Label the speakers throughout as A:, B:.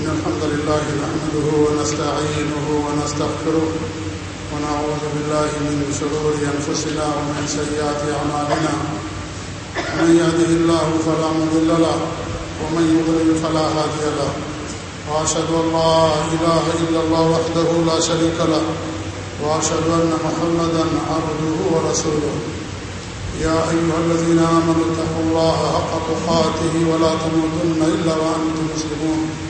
A: إن الحمد لله نحمده ونستعينه ونستغفره ونعوذ بالله من شرور أنفسنا ومن سيئات أعمالنا. من يهده الله فلا مضل له ومن يضلل فلا هادي له. وأشهد أن لا إله إلا الله وحده لا شريك له. وأشهد أن محمدا عبده ورسوله. يا أيها الذين آمنوا اتقوا الله حق تقاته ولا تموتن إلا وأنتم مسلمون.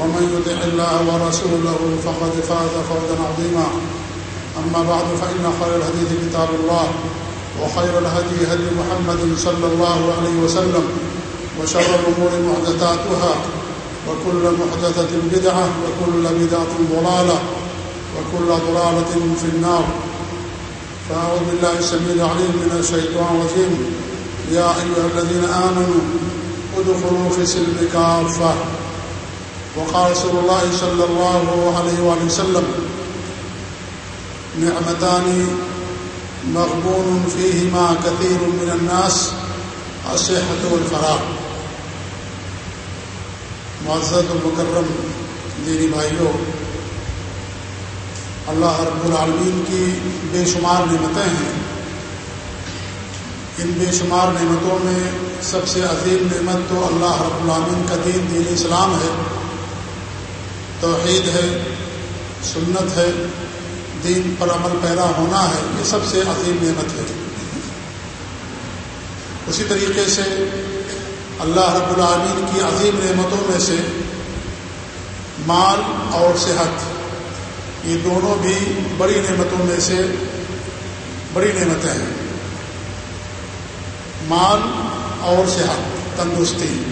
A: ومن يطع الله ورسوله فقد فاز فوزا عظيما. أما بعد، فإن خير الحديث كتاب الله، وخير الهدي هدي محمد صلى الله عليه وسلم، وشر الأمور محدثاتها، وكل محدثة بدعة، وكل بدعة ضلالة، وكل ضلالة في النار. فأعوذ بالله السميع العليم من الشيطان الرجيم. يا أيها الذين آمنوا، ادخلوا في سلم كافة. وقال رسول الله صلى الله عليه وآله وسلم، نعمتان مغبون فيهما كثير من الناس، الصحة والفراغ. معزز المکرم دینی بھائیوں، اللہ رب العالمین کی بے شمار نعمتیں ہیں۔ ان بے شمار نعمتوں میں سب سے عظیم نعمت تو اللہ رب العالمین کا دین دین اسلام ہے۔ توحید ہے، سنت ہے، دین پر عمل پیرا ہونا ہے، یہ سب سے عظیم نعمت ہے۔ اسی طریقے سے اللہ رب العالمین کی عظیم نعمتوں میں سے مال اور صحت، یہ دونوں بھی بڑی نعمتوں میں سے بڑی نعمتیں ہیں۔ مال اور صحت، تندرستی۔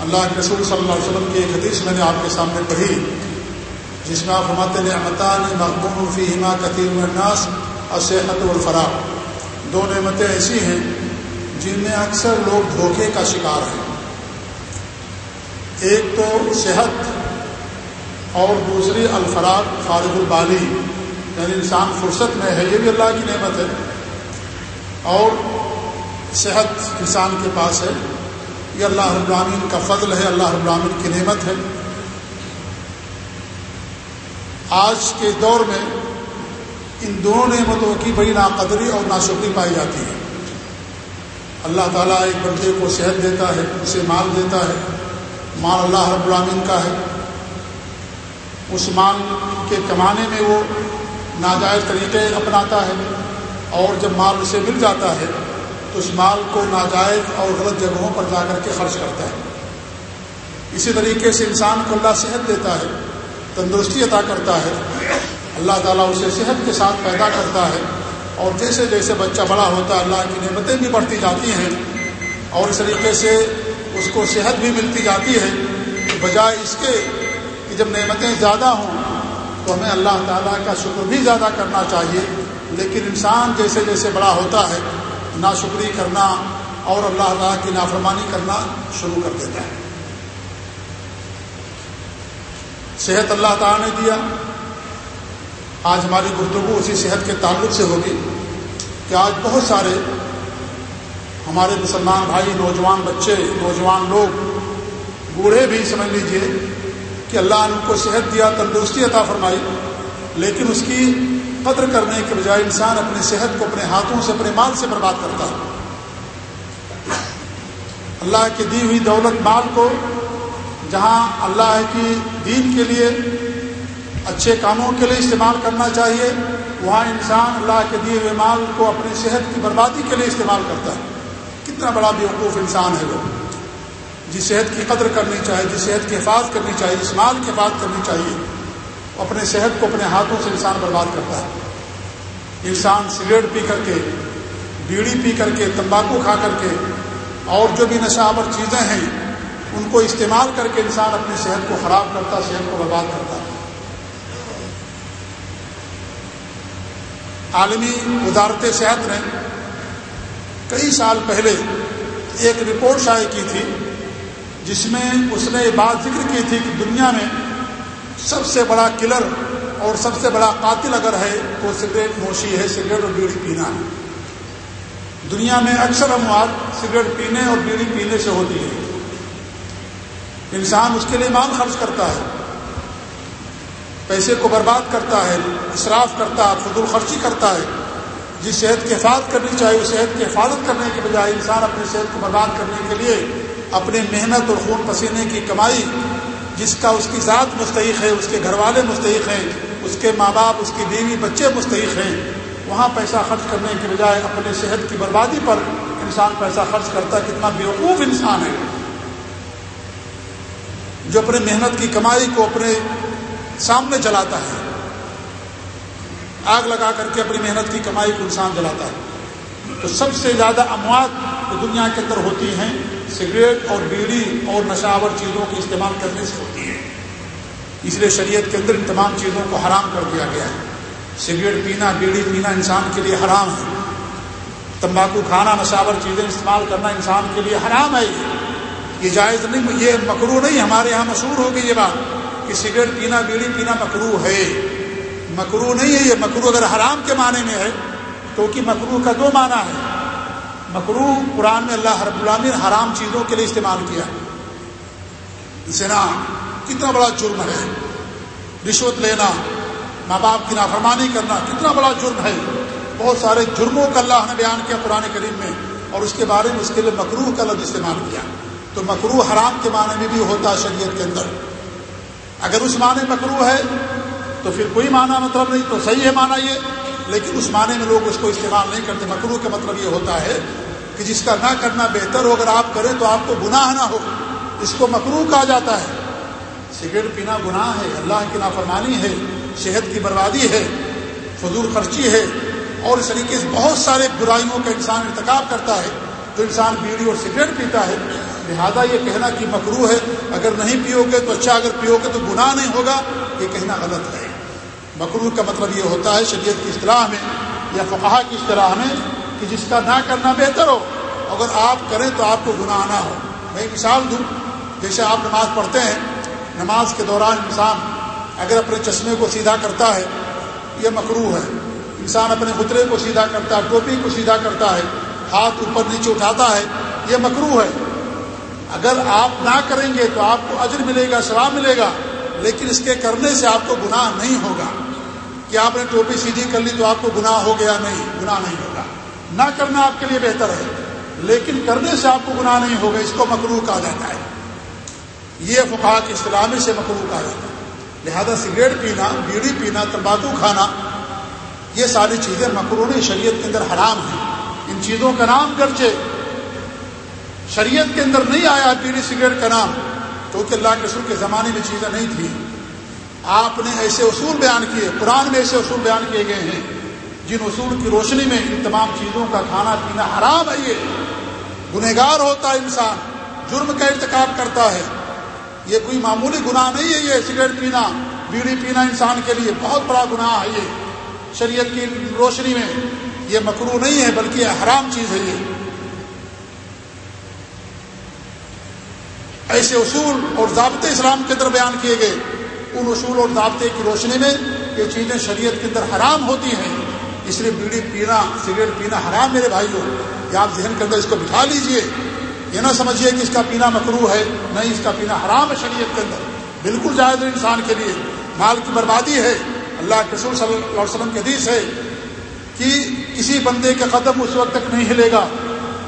A: اللہ کے رسول صلی اللہ علیہ وسلم کی ایک حدیث میں نے آپ کے سامنے پڑھی، جس میں آپ ہمات نعمتان مقبول فی ہما قطیر الناس اور صحت الفراغ دو نعمتیں ایسی ہیں جن میں اکثر لوگ دھوکے کا شکار ہیں۔ ایک تو صحت اور دوسری الفراغ، فارغ البالی۔ یعنی انسان فرصت میں ہے، یہ بھی اللہ کی نعمت ہے۔ اور صحت انسان کے پاس ہے۔ یہ اللہ رب العالمین کا فضل ہے، اللہ رب العالمین کی نعمت ہے۔ آج کے دور میں ان دونوں نعمتوں کی بڑی ناقدری اور ناشکری پائی جاتی ہے۔ اللہ تعالیٰ ایک بندے کو صحت دیتا ہے، اسے مال دیتا ہے، مال اللہ رب العالمین کا ہے۔ اس مال کے کمانے میں وہ ناجائز طریقے اپناتا ہے اور جب مال اسے مل جاتا ہے تو اس مال کو ناجائز اور غلط جگہوں پر جا کر کے خرچ کرتا ہے۔ اسی طریقے سے انسان کو اللہ صحت دیتا ہے، تندرستی عطا کرتا ہے۔ اللہ تعالیٰ اسے صحت کے ساتھ پیدا کرتا ہے اور جیسے جیسے بچہ بڑا ہوتا ہے، اللہ کی نعمتیں بھی بڑھتی جاتی ہیں۔ اور اس طریقے سے اس کو صحت بھی ملتی جاتی ہے۔ بجائے اس کے کہ جب نعمتیں زیادہ ہوں تو ہمیں اللہ تعالیٰ کا شکر بھی زیادہ کرنا چاہیے۔ لیکن انسان جیسے جیسے بڑا ہوتا ہے ناشکری کرنا اور اللہ تعالیٰ کی نافرمانی کرنا شروع کر دیتا ہے۔ صحت اللہ تعالیٰ نے دیا۔ آج ہماری گفتگو اسی صحت کے تعلق سے ہوگی کہ آج بہت سارے ہمارے مسلمان بھائی، نوجوان بچے، نوجوان لوگ، بوڑھے بھی سمجھ لیجیے کہ اللہ نے ان کو صحت دیا، تندرستی عطا فرمائی، لیکن اس کی قدر کرنے کے بجائے انسان اپنی صحت کو اپنے ہاتھوں سے، اپنے مال سے برباد کرتا ہے۔ اللہ کی دی ہوئی دولت مال کو، جہاں اللہ کی دین کے لیے اچھے کاموں کے لیے استعمال کرنا چاہیے، وہاں انسان اللہ کے دیے ہوئے مال کو اپنی صحت کی بربادی کے لیے استعمال کرتا ہے۔ کتنا بڑا بیوقوف انسان ہے وہ۔ جس صحت کی قدر کرنی چاہیے جس صحت کی حفاظت کرنی چاہیے، جس مال کی حفاظت کرنی چاہیے۔ اپنے صحت کو اپنے ہاتھوں سے انسان برباد کرتا ہے۔ انسان سگریٹ پی کر کے، بیڑی پی کر کے، تمباکو کھا کر کے، اور جو بھی نشہ آور چیزیں ہیں، ان کو استعمال کر کے انسان اپنی صحت کو خراب کرتا، صحت کو برباد کرتا۔ ہے عالمی وزارت صحت نے کئی سال پہلے ایک رپورٹ شائع کی تھی، جس میں اس نے یہ بات ذکر کی تھی کہ دنیا میں سب سے بڑا کلر اور سب سے بڑا قاتل اگر ہے وہ سگریٹ نوشی ہے، سگریٹ اور بیڑی پینا ہے۔ دنیا میں اکثر اموات سگریٹ پینے اور بیڑی پینے سے ہوتی ہے انسان اس کے لیے مال خرچ کرتا ہے، پیسے کو برباد کرتا ہے اصراف کرتا ہے فضول خرچی کرتا ہے۔ جس صحت کی حفاظت کرنی چاہیے، اس صحت کی حفاظت کرنے کے بجائے انسان اپنی صحت کو برباد کرنے کے لیے اپنے محنت اور خون پسینے کی کمائی جس کا اس کی ذات مستحق ہے، اس کے گھر والے مستحق ہیں، اس کے ماں باپ، اس کی بیوی، بچے مستحق ہیں۔ وہاں پیسہ خرچ کرنے کے بجائے اپنے صحت کی بربادی پر انسان پیسہ خرچ کرتا کتنا بیوقوف انسان ہے۔ جو اپنے محنت کی کمائی کو اپنے سامنے جلاتا ہے، آگ لگا کر کے اپنی محنت کی کمائی کو انسان جلاتا ہے۔ تو سب سے زیادہ اموات جو دنیا کے اندر ہوتی ہیں، سگریٹ اور بیڑی اور نشاور چیزوں کے استعمال کرنے سے ہوتی ہے اس لیے شریعت کے اندر ان تمام چیزوں کو حرام کر دیا گیا ہے۔ سگریٹ پینا، بیڑی پینا انسان کے لیے حرام ہے۔ تمباکو کھانا نشاور چیزیں استعمال کرنا انسان کے لیے حرام ہے۔ یہ جائز نہیں، یہ مکرو نہیں، ہمارے یہاں مشہور ہوگی یہ بات کہ سگریٹ پینا، بیڑی پینا مکرو ہے۔ مکرو نہیں ہے، یہ مکرو اگر حرام کے معنی میں ہے تو کہ مکرو کا دو معنی ہے مکرو قرآن میں اللہ رب العالمین حرام چیزوں کے لیے استعمال کیا زنا، کتنا بڑا جرم ہے۔ رشوت لینا، ماں باپ کی نافرمانی کرنا، کتنا بڑا جرم ہے۔ بہت سارے جرموں کا اللہ نے بیان کیا قرآن کریم میں، اور اس کے بارے میں اس کے لیے مکرو کا لفظ استعمال کیا۔ تو مکرو حرام کے معنی میں بھی ہوتا ہے شریعت کے اندر۔ اگر اس معنی مکرو ہے، تو پھر کوئی معنی مطلب نہیں، تو صحیح ہے معنی یہ۔ لیکن اس معنی میں لوگ اس کو استعمال نہیں کرتے مکرو کا مطلب یہ ہوتا ہے کہ جس کا نہ کرنا بہتر ہو، اگر آپ کریں تو آپ کو گناہ نہ ہو، اس کو مکرو کہا جاتا ہے۔ سگریٹ پینا گناہ ہے، اللہ کی نافرمانی ہے، صحت کی بربادی ہے، فضول خرچی ہے، اور اس طریقے سے بہت سارے برائیوں کا انسان ارتکاب کرتا ہے۔ تو انسان بیڑی اور سگریٹ پیتا ہے۔ لہذا یہ کہنا کہ مکرو ہے، اگر نہیں پیو گے تو اچھا اگر پیو گے تو گناہ نہیں ہوگا، یہ کہنا غلط ہے۔ مکرو کا مطلب یہ ہوتا ہے شریعت کی اصطلاح میں یا فقہ کی اصطلاح میں کہ جس کا نہ کرنا بہتر ہو، اگر آپ کریں تو آپ کو گناہ نہ ہو۔ میں مثال دوں، جیسے آپ نماز پڑھتے ہیں، نماز کے دوران انسان اگر اپنے چشمے کو سیدھا کرتا ہے، یہ مکرو ہے۔ انسان اپنے خطرے کو سیدھا کرتا ہے، ٹوپی کو سیدھا کرتا ہے، ہاتھ اوپر نیچے اٹھاتا ہے، یہ مکرو ہے۔ اگر آپ نہ کریں گے تو آپ کو اجر ملے گا، ثواب ملے گا، لیکن اس کے کرنے سے آپ کو گناہ نہیں ہوگا۔ کہ آپ نے ٹوپی سیدھی کر لی تو آپ کو گناہ ہو گیا نہیں، گناہ نہیں ہوگا۔ نہ کرنا آپ کے لیے بہتر ہے، لیکن کرنے سے آپ کو گناہ نہیں ہوگا، اس کو مکرو کہا جاتا ہے۔ یہ فقا کی اسلامی سے مکرو کہا جاتا ہے۔ لہذا سگریٹ پینا، بیڑی پینا، تمباکو کھانا، یہ ساری چیزیں مکرونی شریعت کے اندر حرام ہیں۔ ان چیزوں کا نام گرچہ شریعت کے اندر نہیں آیا بیڑی سگریٹ کا نام، کیونکہ اللہ کے رسول کے زمانے میں چیزیں نہیں تھیں۔ آپ نے ایسے اصول بیان کیے، قرآن میں ایسے اصول بیان کیے گئے ہیں۔ جن اصول کی روشنی میں ان تمام چیزوں کا کھانا پینا حرام ہے یہ۔ گنہگار ہوتا ہے انسان، جرم کا ارتکاب کرتا ہے۔ یہ کوئی معمولی گناہ نہیں ہے یہ، سگریٹ پینا، بیڑی پینا انسان کے لیے بہت بڑا گناہ ہے یہ۔ شریعت کی روشنی میں یہ مکرو نہیں ہے، بلکہ یہ حرام چیز ہے یہ۔ ایسے اصول اور ضابطے اسلام کے اندر بیان کیے گئے۔ ان اصول اور ضابطے کی روشنی میں یہ چیزیں شریعت کے اندر حرام ہوتی ہیں۔ اس لیے بیڑی پینا، سگریٹ پینا حرام میرے بھائی ہو یا آپ ذہن کے اندر اس کو بٹھا لیجیے۔ یہ نہ سمجھیے کہ اس کا پینا مکرو ہے نہیں اس کا پینا حرام ہے شریعت کے اندر۔ بالکل جائز انسان کے لیے۔ مال کی بربادی ہے۔ اللہ کے رسول صلی اللہ علیہ وسلم کے حدیث ہے کہ کسی بندے کا قدم اس وقت تک نہیں ہلے گا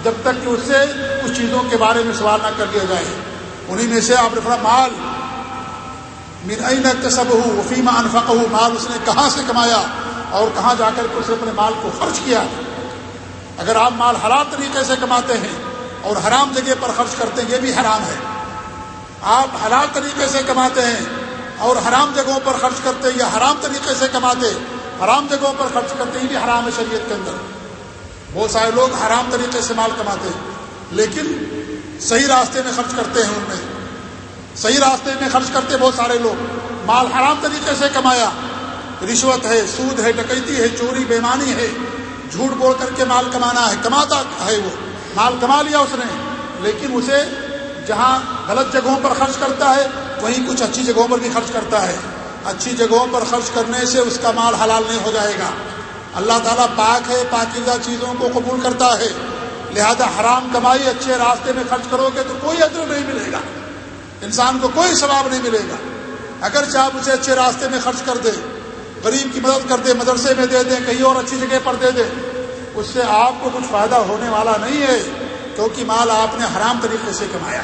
A: جب تک کہ اس سے کچھ چیزوں کے بارے میں سوال نہ کر دیا جائے۔ انہیں میں سے آپ نے فرا مال مین سب ہو وفیمہ انفق ہو مال اس نے کہاں سے کمایا اور کہاں جا کر کے اس نے اپنے مال کو خرچ کیا؟ اگر آپ مال حرام طریقے سے کماتے ہیں اور حرام جگہ پر خرچ کرتے ہیں، یہ بھی حرام ہے۔ آپ حلال طریقے سے کماتے ہیں اور حرام جگہوں پر خرچ کرتے ہیں یا حرام طریقے سے کماتے حرام جگہوں پر خرچ کرتے ہیں، یہ بھی حرام ہے شریعت کے اندر۔ بہت سارے لوگ حرام طریقے سے مال کماتے ہیں، لیکن صحیح راستے میں خرچ کرتے ہیں ان میں۔ صحیح راستے میں خرچ کرتے بہت سارے لوگ۔ مال حرام طریقے سے کمایا۔ رشوت ہے، سود ہے، ڈکیتی ہے، چوری بیمانی ہے۔ جھوٹ بول کر کے مال کمانا ہے، کماتا ہے وہ۔ مال کما لیا اس نے، لیکن اسے جہاں غلط جگہوں پر خرچ کرتا ہے، وہیں کچھ اچھی جگہوں پر بھی خرچ کرتا ہے۔ اچھی جگہوں پر خرچ کرنے سے اس کا مال حلال نہیں ہو جائے گا۔ اللہ تعالیٰ پاک ہے، پاکیزہ چیزوں کو قبول کرتا ہے۔ لہذا حرام کمائی اچھے راستے میں خرچ کرو گے تو کوئی عدر نہیں ملے گا۔ انسان کو کوئی ثواب نہیں ملے گا۔ اگر چاہ اسے اچھے راستے میں خرچ کر دے غریب کی مدد کر دے مدرسے میں دے دیں، کہیں اور اچھی جگہ پر دے دے اس سے آپ کو کچھ فائدہ ہونے والا نہیں ہے۔ کیونکہ مال آپ نے حرام طریقے سے کمایا۔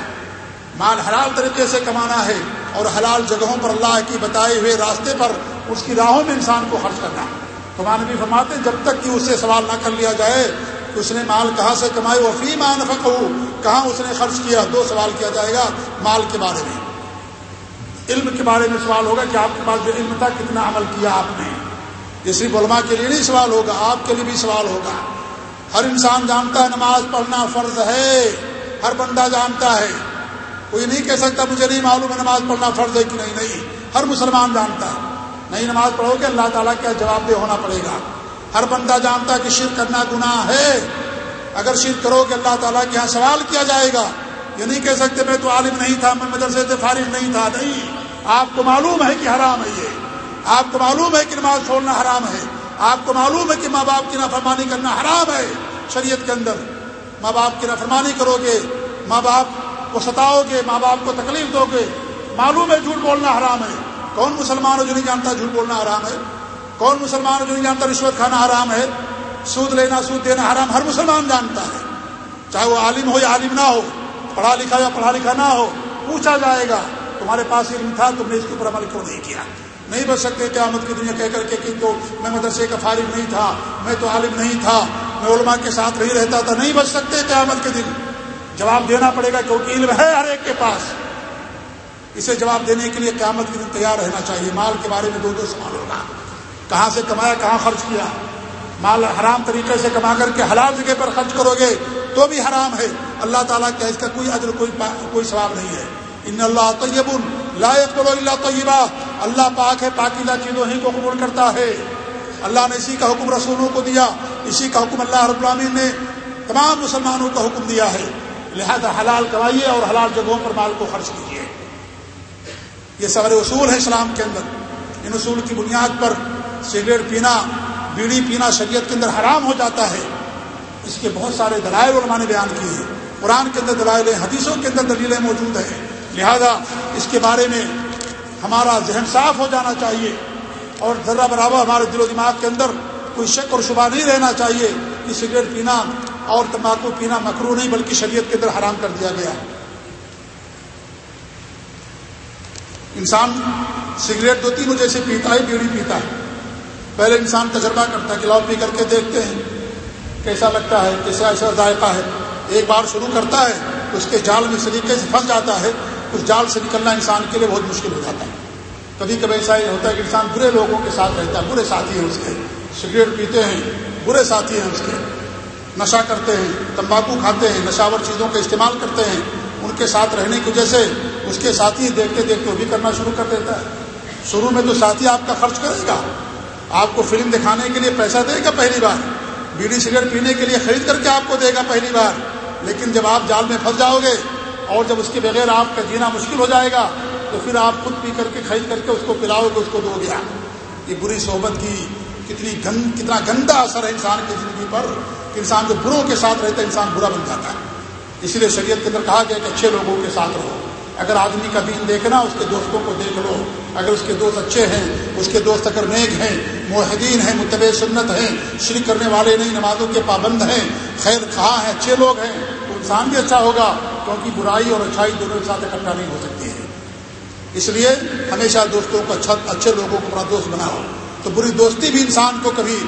A: مال حلال طریقے سے کمانا ہے اور حلال جگہوں پر اللہ کی بتائے ہوئے راستے پر اس کی راہوں میں انسان کو خرچ کرنا۔ ہے بھی فرماتے ہیں، جب تک کہ اسے سوال نہ کر لیا جائے اس نے مال کہاں سے کمائے وہ فی مان فق کہاں اس نے خرچ کیا؟ دو سوال کیا جائے گا مال کے بارے میں۔ علم کے بارے میں سوال ہوگا کہ آپ کے پاس جو علم تھا، کتنا عمل کیا آپ نے؟ یہ صرف علماء کے لیے نہیں سوال ہوگا، آپ کے لیے بھی سوال ہوگا۔ ہر انسان جانتا ہے نماز پڑھنا فرض ہے، ہر بندہ جانتا ہے۔ کوئی نہیں کہہ سکتا مجھے نہیں معلوم ہے نماز پڑھنا فرض ہے کہ نہیں نہیں۔ ہر مسلمان جانتا ہے۔ نہیں نماز پڑھو گے، اللہ تعالیٰ کیا جواب دہ ہونا پڑے گا۔ ہر بندہ جانتا ہے کہ شرک کرنا گناہ ہے۔ اگر شرک کرو گے اللہ تعالیٰ کے یہاں سوال کیا جائے گا۔ یہ نہیں کہہ سکتے میں تو عالم نہیں تھا، میں مدرسے سے فارغ نہیں تھا۔ نہیں، آپ کو معلوم ہے کہ حرام ہے یہ۔ آپ کو معلوم ہے کہ نماز چھوڑنا حرام ہے۔ آپ کو معلوم ہے کہ ماں باپ کی نافرمانی کرنا حرام ہے شریعت کے اندر۔ ماں باپ کی نافرمانی کرو گے، ماں باپ کو ستاؤ گے، ماں باپ کو تکلیف دو گے۔ معلوم ہے جھوٹ بولنا حرام ہے۔ کون مسلمان ہو جو نہیں جانتا جھوٹ بولنا حرام ہے؟ کون مسلمان ہو جو نہیں جانتا رشوت کھانا حرام ہے؟ سود لینا، سود دینا حرام، ہر مسلمان جانتا ہے۔ چاہے وہ عالم ہو یا عالم نہ ہو، پڑھا لکھا یا پڑھا لکھا نہ ہو، پوچھا جائے گا، تمہارے پاس علم تھا، تم نے اس کے اوپر عمل کیوں نہیں کیا؟ نہیں بچ سکتے قیامت کی دنیا کہہ کر کے کہ تو میں مدرسے کا فارغ نہیں تھا، میں تو عالم نہیں تھا، میں علماء کے ساتھ نہیں رہتا تھا۔ نہیں بچ سکتے قیامت کے دن۔ جواب دینا پڑے گا کیونکہ علم ہے ہر ایک کے پاس۔ اسے جواب دینے کے لیے قیامت کے دن تیار رہنا چاہیے۔ مال کے بارے میں دو دو سوال ہوگا۔ کہاں سے کمایا، کہاں خرچ کیا؟ مال حرام طریقے سے کما کر کے حلال جگہ پر خرچ کرو گے تو بھی حرام ہے۔ اللہ تعالیٰ کیا اس کا کوئی عدل کوئی کوئی ثواب نہیں ہے۔ ان اللہ طیب لائق بولو اللہ طیبہ اللہ پاک ہے، پاکیزہ چیزوں ہی کو قبول کرتا ہے۔ اللہ نے اسی کا حکم رسولوں کو دیا، اسی کا حکم اللہ رب العالمین نے تمام مسلمانوں کا حکم دیا ہے۔ لہذا حلال کمائیے اور حلال جگہوں پر مال کو خرچ کیجیے۔ یہ سارے اصول ہیں اسلام کے اندر۔ ان اصول کی بنیاد پر سگریٹ پینا، بیڑی پینا شریعت کے اندر حرام ہو جاتا ہے۔ اس کے بہت سارے دلائل علماء نے بیان کیے۔ ہیں قرآن کے اندر دلائل، حدیثوں کے اندر دلیلیں موجود ہیں۔ لہذا اس کے بارے میں ہمارا ذہن صاف ہو جانا چاہیے۔ اور ذرا برابر ہمارے دل و دماغ کے اندر کوئی شک اور شبہ نہیں رہنا چاہیے کہ سگریٹ پینا اور تمباکو پینا مکرو نہیں، بلکہ شریعت کے اندر حرام کر دیا گیا۔ انسان سگریٹ دو تین جیسے پیتا ہے، بیڑی پیتا ہے۔ پہلے انسان تجربہ کرتا ہے کہ پی کر کے دیکھتے ہیں، کیسا لگتا ہے، کیسا ایسا ذائقہ ہے۔ ایک بار شروع کرتا ہے، اس کے جال میں سلیقے سے پھنس جاتا ہے، اس جال سے نکلنا انسان کے لیے بہت مشکل ہو جاتا ہے۔ کبھی کبھی ایسا یہ ہوتا ہے کہ انسان برے لوگوں کے ساتھ رہتا ہے، برے ساتھی ہیں اس کے۔ سگریٹ پیتے ہیں، برے ساتھی ہیں اس کے۔ نشہ کرتے ہیں، تمباکو کھاتے ہیں، نشاور چیزوں کا استعمال کرتے ہیں۔ ان کے ساتھ رہنے کی وجہ سے اس کے ساتھی دیکھتے دیکھتے وہ بھی کرنا شروع کر دیتا ہے۔ شروع میں تو ساتھی آپ کا خرچ کرے گا آپ کو فلم دکھانے کے لیے پیسہ دے گا پہلی بار، بیڑی سگریٹ پینے کے لیے خرید کر کے آپ کو دے گا پہلی بار، لیکن جب آپ جال میں پھنس جاؤ گے اور جب اس کے بغیر آپ کا جینا مشکل ہو جائے گا، تو پھر آپ خود پی کر کے خرید کر کے اس کو پلاؤ گے، اس کو دو گیا یہ بری صحبت کی کتنی گند کتنا گندا اثر ہے انسان کی زندگی پر، کہ انسان جو بروں کے ساتھ رہتا ہے، انسان برا بن جاتا ہے۔ اس لیے شریعت کے اندر کہا گیا کہ اچھے لوگوں کے ساتھ رہو۔ اگر آدمی کا دین دیکھنا اس کے دوستوں کو دیکھ لو۔ اگر اس کے دوست اچھے ہیں، اس کے دوست اگر نیک ہیں معاہدین ہیں، متبع سنت ہیں، شرک کرنے والے نہیں، نمازوں کے پابند ہیں، خیر خواہ ہیں، اچھے لوگ ہیں، تو انسان بھی اچھا ہوگا، کیونکہ برائی اور اچھائی دونوں کے ساتھ اکٹھا نہیں ہو سکتی ہے۔ اس لیے ہمیشہ دوستوں کو اچھا اچھے لوگوں کو اپنا دوست بناؤ۔ تو بری دوستی بھی انسان کو کبھی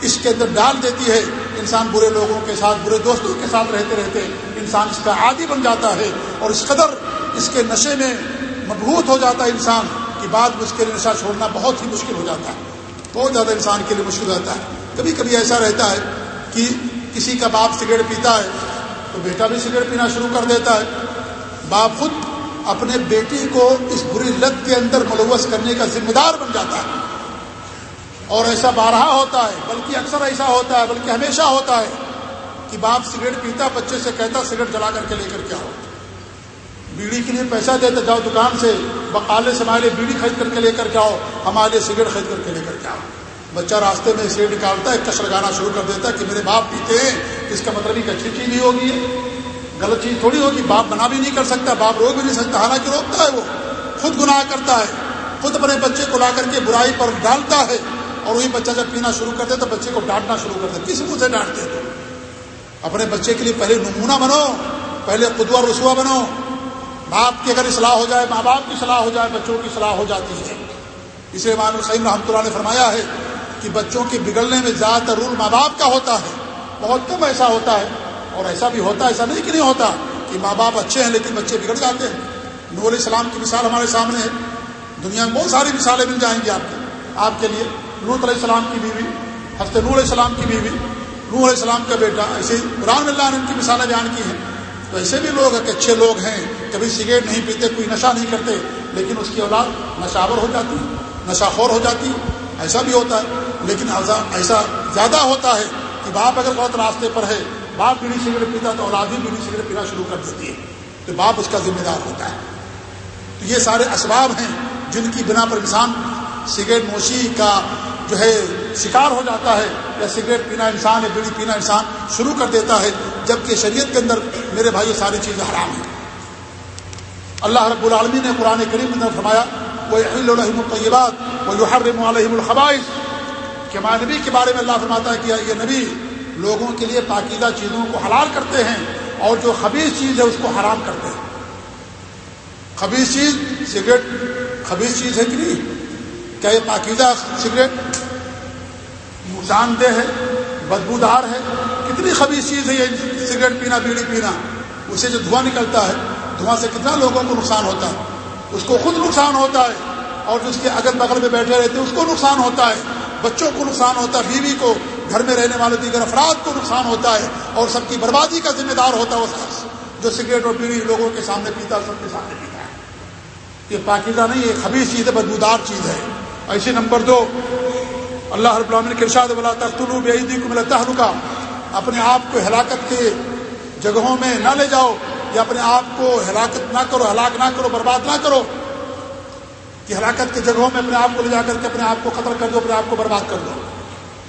A: اس کے اندر ڈال دیتی ہے۔ انسان برے لوگوں کے ساتھ، برے دوستوں کے ساتھ رہتے رہتے انسان اس کا عادی بن جاتا ہے اور اس قدر اس کے نشے میں مضبوط ہو جاتا ہے انسان کی بعد میں اس کے لیے نشہ چھوڑنا بہت ہی مشکل ہو جاتا ہے، بہت زیادہ انسان کے لیے مشکل ہو جاتا ہے۔ کبھی کبھی ایسا رہتا ہے کہ کسی کا باپ سگریٹ پیتا ہے تو بیٹا بھی سگریٹ پینا شروع کر دیتا ہے۔ باپ خود اپنے بیٹی کو اس بری لت کے اندر ملوث کرنے کا ذمہ دار بن جاتا ہے۔ اور ایسا بارہا ہوتا ہے، بلکہ اکثر ایسا ہوتا ہے، بلکہ ہمیشہ ہوتا ہے کہ باپ سگریٹ پیتا، بچے سے کہتا، سگریٹ جلا کر کے لے کر کے آؤ۔ بیڑی کے لیے پیسہ دیتے جاؤ دکان سے بقالے سے ہمارے بیڑی خرید کر کے لے کر کے آؤ ہمارے سگریٹ خرید کر کے لے کر کے آؤ بچہ راستے میں سگریٹ نکالتا ہے کش لگانا شروع کر دیتا ہے کہ میرے باپ پیتے ہیں، اس کا مطلب ایک اچھی چیز نہیں ہوگی، غلط چیز تھوڑی ہوگی، باپ بنا بھی نہیں کر سکتا، باپ روک بھی نہیں سکتا، حالانکہ روکتا ہے وہ، خود گناہ کرتا ہے۔ خود اپنے بچے کو لا کر کے برائی پر ڈالتا ہے، اور وہی بچہ جب پینا شروع کر دے تو بچے کو ڈانٹنا شروع کر دے کس منہ سے ڈانٹتے تو اپنے بچے کے لیے پہلے نمونہ بنو، پہلے خدوا رسوا بنو باپ کی اگر اصلاح ہو جائے، ماں باپ کی صلاح ہو جائے، بچوں کی صلاح ہو جاتی ہے۔ اسے مان الخیم رحمۃ اللہ نے فرمایا ہے کہ بچوں کے بگڑنے میں زیادہ تر رول ماں باپ کا ہوتا ہے۔ بہت کم ایسا ہوتا ہے اور ایسا بھی ہوتا ہے ایسا نہیں کہ نہیں ہوتا کہ ماں باپ اچھے ہیں لیکن بچے بگڑ جاتے ہیں۔ نور علیہ السلام کی مثال ہمارے سامنے ہے۔ دنیا میں بہت ساری مثالیں مل جائیں گی آپ کو۔ آپ کے لیے نور علیہ السلام کی بیوی، حضرت نور علیہ السلام کی بیوی۔ نور علیہ السلام کا بیٹا ایسے قرآن اللہ نے ان کی مثالیں بیان کی ہیں۔ تو ایسے بھی لوگ ہیں کہ اچھے لوگ ہیں، کبھی سگریٹ نہیں پیتے، کوئی نشہ نہیں کرتے، لیکن اس کی اولاد نشاور ہو جاتی، نشہ خور ہو جاتی، ایسا بھی ہوتا ہے۔ لیکن ایسا زیادہ ہوتا ہے کہ باپ اگر غلط راستے پر ہے، باپ بیڑی سگریٹ پیتا تو اولاد بھی بیڑی سگریٹ پینا شروع کر دیتی ہے، تو باپ اس کا ذمہ دار ہوتا ہے۔ تو یہ سارے اسباب ہیں جن کی بنا پر انسان سگریٹ نوشی کا جو ہے شکار ہو جاتا ہے یا سگریٹ پینا انسان یا بیڑی پینا انسان شروع کر دیتا ہے جبکہ شریعت کے اندر میرے بھائی یہ ساری چیزیں حرام ہیں۔ اللہ رب العالمی نے قرآن کریم کے اندر فرمایا وہ الحم الطیبات وہ یحرم علیہم الخبائش کہ ہمارے نبی کے بارے میں اللہ فرماتا ہے کہ یہ نبی، لوگوں کے لیے پاکیزہ چیزوں کو حلال کرتے ہیں اور جو خبیص چیز ہے اس کو حرام کرتے ہیں۔ خبیص چیز سگریٹ خبیص چیز ہے کہ نہیں؟ کیا یہ پاکیزہ سگریٹ؟ نقصان دہ ہے بدبودار ہے کتنی خبیص چیز ہے یہ، سگریٹ پینا، بیڑی پینا۔ اسے جو دھواں نکلتا ہے، دھواں سے کتنا لوگوں کو نقصان ہوتا ہے۔ اس کو خود نقصان ہوتا ہے۔ اور جو اس کے اگل بغل میں بیٹھے رہتے ہیں، اس کو نقصان ہوتا ہے۔ بچوں کو نقصان ہوتا ہے، بیوی کو، گھر میں رہنے والے دیگر افراد کو نقصان ہوتا ہے۔ اور سب کی بربادی کا ذمہ دار ہوتا ہے وہ شخص جو سگریٹ اور بیڑی لوگوں کے سامنے پیتا ہے سب کے سامنے پیتا ہے۔ یہ پاکیزہ نہیں، یہ خبیص چیز ہے، بدبودار چیز ہے۔ ایسے نمبر دو اللہ رب العالمین کے ارشاد والا تختلو بےعیدی کو اپنے آپ کو ہلاکت کے جگہوں میں نہ لے جاؤ، یا اپنے آپ کو ہلاکت نہ کرو، ہلاک نہ کرو، برباد نہ کرو، کہ ہلاکت کی جگہوں میں اپنے آپ کو لے جا کر کے اپنے آپ کو قتل کر دو، اپنے آپ کو برباد کر دو۔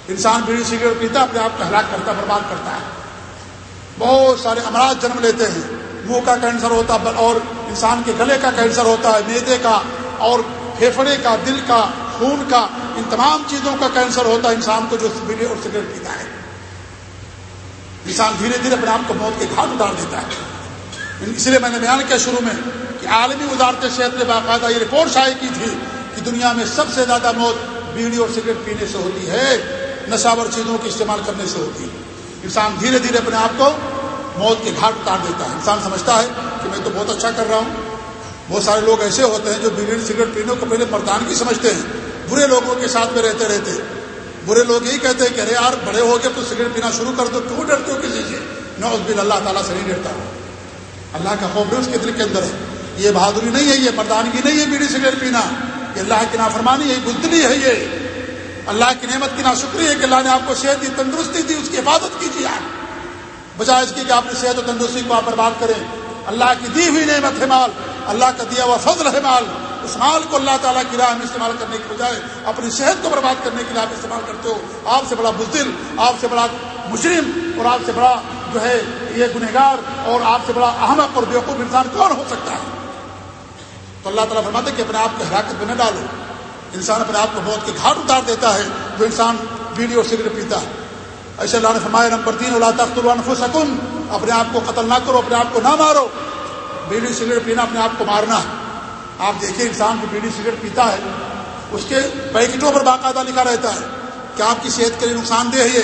A: انسان بیڑی، سگریٹ پیتا اپنے آپ کو ہلاک کرتا برباد کرتا ہے۔ بہت سارے امراض جنم لیتے ہیں۔ منہ کا کینسر ہوتا ہے اور انسان کے گلے کا کینسر ہوتا ہے، میدے کا اور پھیپھڑے کا، دل کا خون کا، ان تمام چیزوں کا کینسر ہوتا ہے، انسان کو جو بیڑی اور سگریٹ پیتا ہے۔ انسان دھیرے دھیرے اپنے آپ کو موت کے گھاٹ اتار دیتا ہے۔ اس لیے میں نے بیان کیا شروع میں کہ عالمی وزارت صحت نے باقاعدہ یہ رپورٹ شائع کی تھی کہ دنیا میں سب سے زیادہ موت بیڑی اور سگریٹ پینے سے ہوتی ہے نشاور چیزوں کے استعمال کرنے سے ہوتی ہے۔ انسان دھیرے دھیرے اپنے آپ کو موت کے گھاٹ اتار دیتا ہے۔ انسان سمجھتا ہے کہ میں تو بہت اچھا کر رہا ہوں۔ بہت سارے لوگ ایسے ہوتے ہیں جو بیڑی سگریٹ پینے کو پہلے مردانگی سمجھتے ہیں۔ برے لوگوں کے ساتھ میں رہتے رہتے۔ برے لوگ یہی کہتے ہیں کہ ارے یار بڑے ہو گئے تو سگریٹ پینا شروع کر دو، کیوں ڈرتے ہو کسی سے؟ نوز بل اللہ تعالیٰ سے نہیں ڈرتا۔ اللہ کا خوف بھی اس کے دل کے اندر ہے۔ یہ بہادری نہیں ہے، یہ مردانگی نہیں ہے بیڑی سگریٹ پینا۔ یہ اللہ کی نافرمانی ہے بزدلی ہے یہ۔ اللہ کی نعمت کی ناشکری ہے کہ اللہ نے آپ کو صحت دی، تندرستی دی، اس کی حفاظت کیجیے آپ بجائے اس کی کہ آپ نے صحت و تندرستی کو آپ برباد کریں۔ اللہ کی دی ہوئی نعمت ہے مال، اللہ کا دیا ہوا فضل ہے مال۔ اس مال کو اللہ تعالیٰ کی راہ میں استعمال کرنے کی بجائے اپنی صحت کو برباد کرنے کے لیے آپ استعمال کرتے ہو۔ آپ سے بڑا بزدل، آپ سے بڑا مجرم اور آپ سے بڑا جو ہے یہ گنہگار اور آپ سے بڑا احمد اور بیوقوف انسان کون ہو سکتا ہے؟ تو اللہ تعالیٰ فرماتے کہ اپنے آپ کو حراکت میں نہ ڈالو۔ انسان اپنے آپ کو موت کے گھاٹ اتار دیتا ہے، جو انسان بیڑی اور سگریٹ پیتا ہے۔ ایسے اللہ نے فرمایا، نمبر تین اللہ تخت النف سکن اپنے آپ کو قتل نہ کرو، اپنے آپ کو نہ مارو۔ بیڑی، سگریٹ پینا، اپنے آپ کو مارنا۔ ہے آپ دیکھیں انسان جو بیڑی سگریٹ پیتا ہے، اس کے پیکٹوں پر باقاعدہ لکھا رہتا ہے کہ آپ کی صحت کے لیے نقصان دہ ہے یہ۔